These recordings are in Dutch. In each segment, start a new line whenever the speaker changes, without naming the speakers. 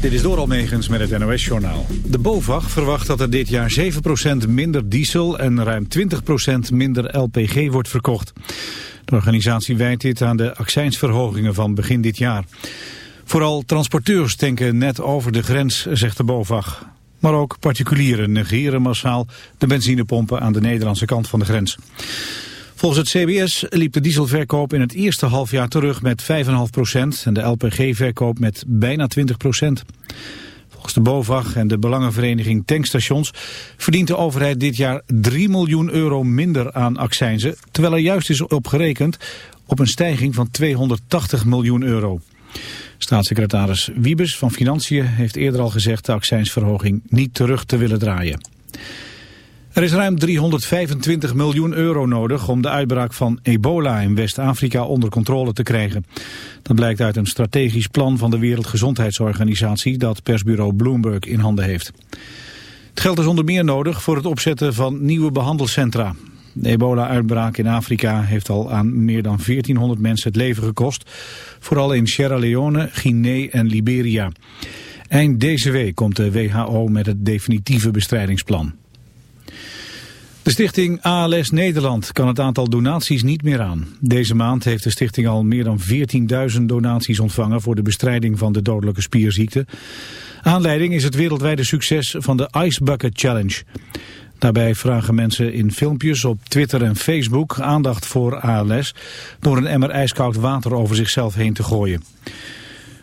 Dit is door Almegens met het NOS-journaal. De BOVAG verwacht dat er dit jaar 7% minder diesel en ruim 20% minder LPG wordt verkocht. De organisatie wijt dit aan de accijnsverhogingen van begin dit jaar. Vooral transporteurs tanken net over de grens, zegt de BOVAG. Maar ook particulieren negeren massaal de benzinepompen aan de Nederlandse kant van de grens. Volgens het CBS liep de dieselverkoop in het eerste halfjaar terug met 5,5% en de LPG-verkoop met bijna 20%. Volgens de BOVAG en de Belangenvereniging Tankstations verdient de overheid dit jaar 3 miljoen euro minder aan accijnzen, terwijl er juist is opgerekend op een stijging van 280 miljoen euro. Staatssecretaris Wiebes van Financiën heeft eerder al gezegd de accijnsverhoging niet terug te willen draaien. Er is ruim 325 miljoen euro nodig om de uitbraak van ebola in West-Afrika onder controle te krijgen. Dat blijkt uit een strategisch plan van de Wereldgezondheidsorganisatie dat persbureau Bloomberg in handen heeft. Het geld is onder meer nodig voor het opzetten van nieuwe behandelcentra. De ebola-uitbraak in Afrika heeft al aan meer dan 1400 mensen het leven gekost. Vooral in Sierra Leone, Guinea en Liberia. Eind deze week komt de WHO met het definitieve bestrijdingsplan. De stichting ALS Nederland kan het aantal donaties niet meer aan. Deze maand heeft de stichting al meer dan 14.000 donaties ontvangen voor de bestrijding van de dodelijke spierziekte. Aanleiding is het wereldwijde succes van de Ice Bucket Challenge. Daarbij vragen mensen in filmpjes op Twitter en Facebook aandacht voor ALS door een emmer ijskoud water over zichzelf heen te gooien.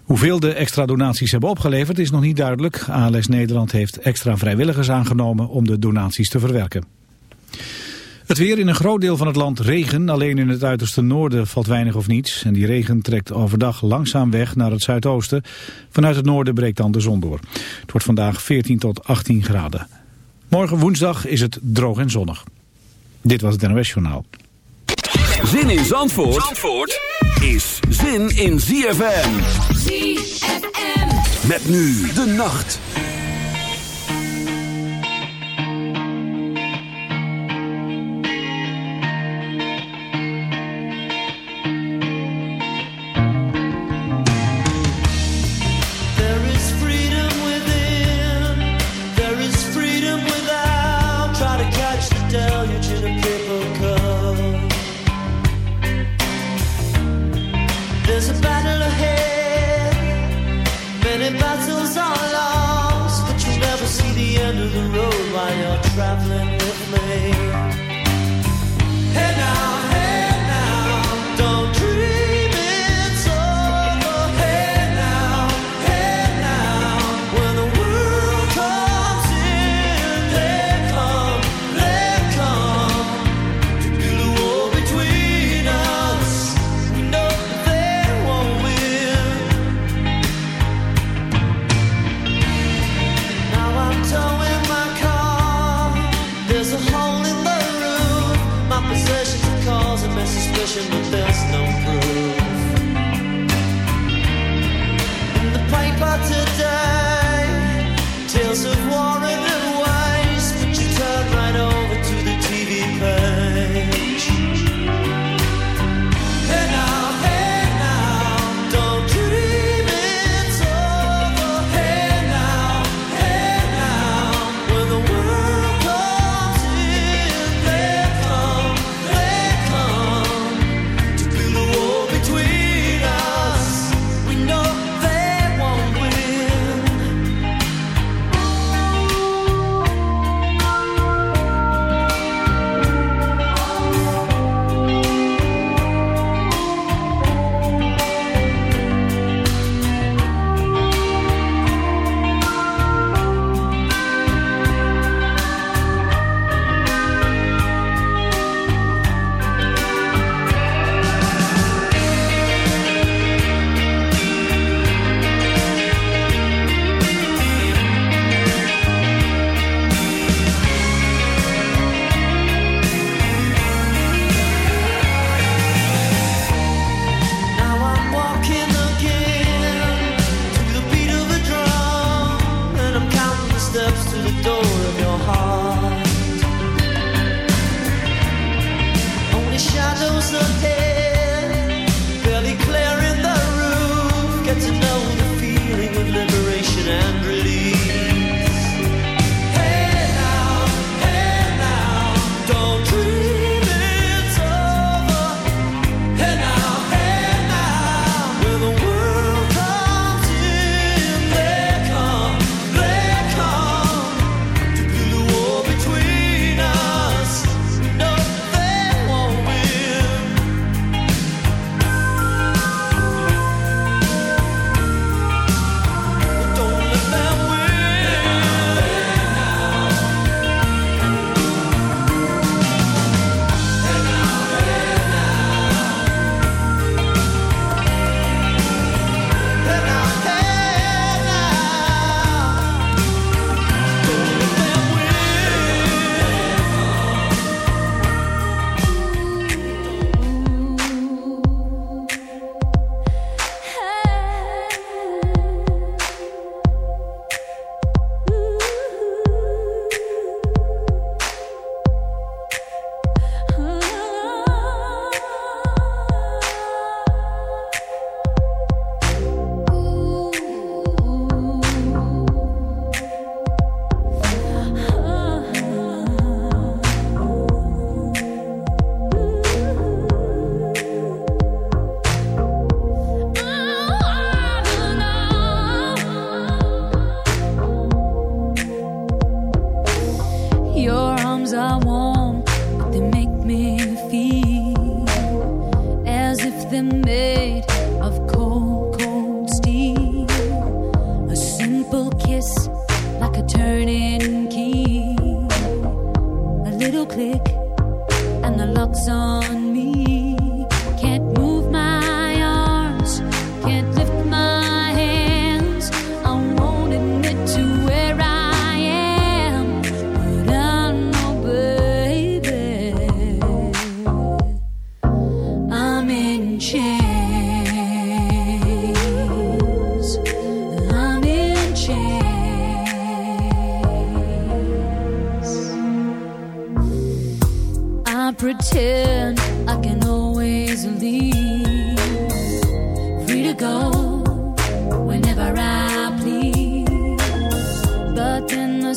Hoeveel de extra donaties hebben opgeleverd is nog niet duidelijk. ALS Nederland heeft extra vrijwilligers aangenomen om de donaties te verwerken. Het weer in een groot deel van het land regen. Alleen in het uiterste noorden valt weinig of niets. En die regen trekt overdag langzaam weg naar het zuidoosten. Vanuit het noorden breekt dan de zon door. Het wordt vandaag 14 tot 18 graden. Morgen woensdag is het droog en zonnig. Dit was het NOS Journaal.
Zin in Zandvoort, Zandvoort is zin in ZFM. ZFM. Met nu de nacht.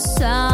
sound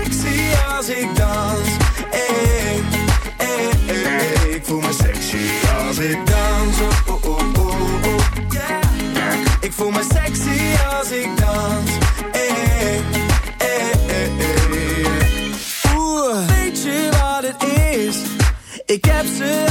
als ik dans. Hey, hey, hey. Ik voel me sexy als ik dans. Oh, oh, oh. Ik voel me sexy als ik dans. Oeh, weet je wat het is? Ik heb ze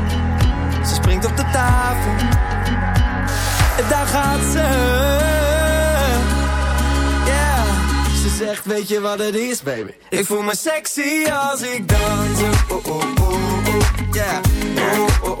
Ze springt op de tafel. Daar gaat ze. Yeah. Ze zegt, weet je wat het is, baby? Ik voel me sexy als ik dans. Oh. Oh, oh,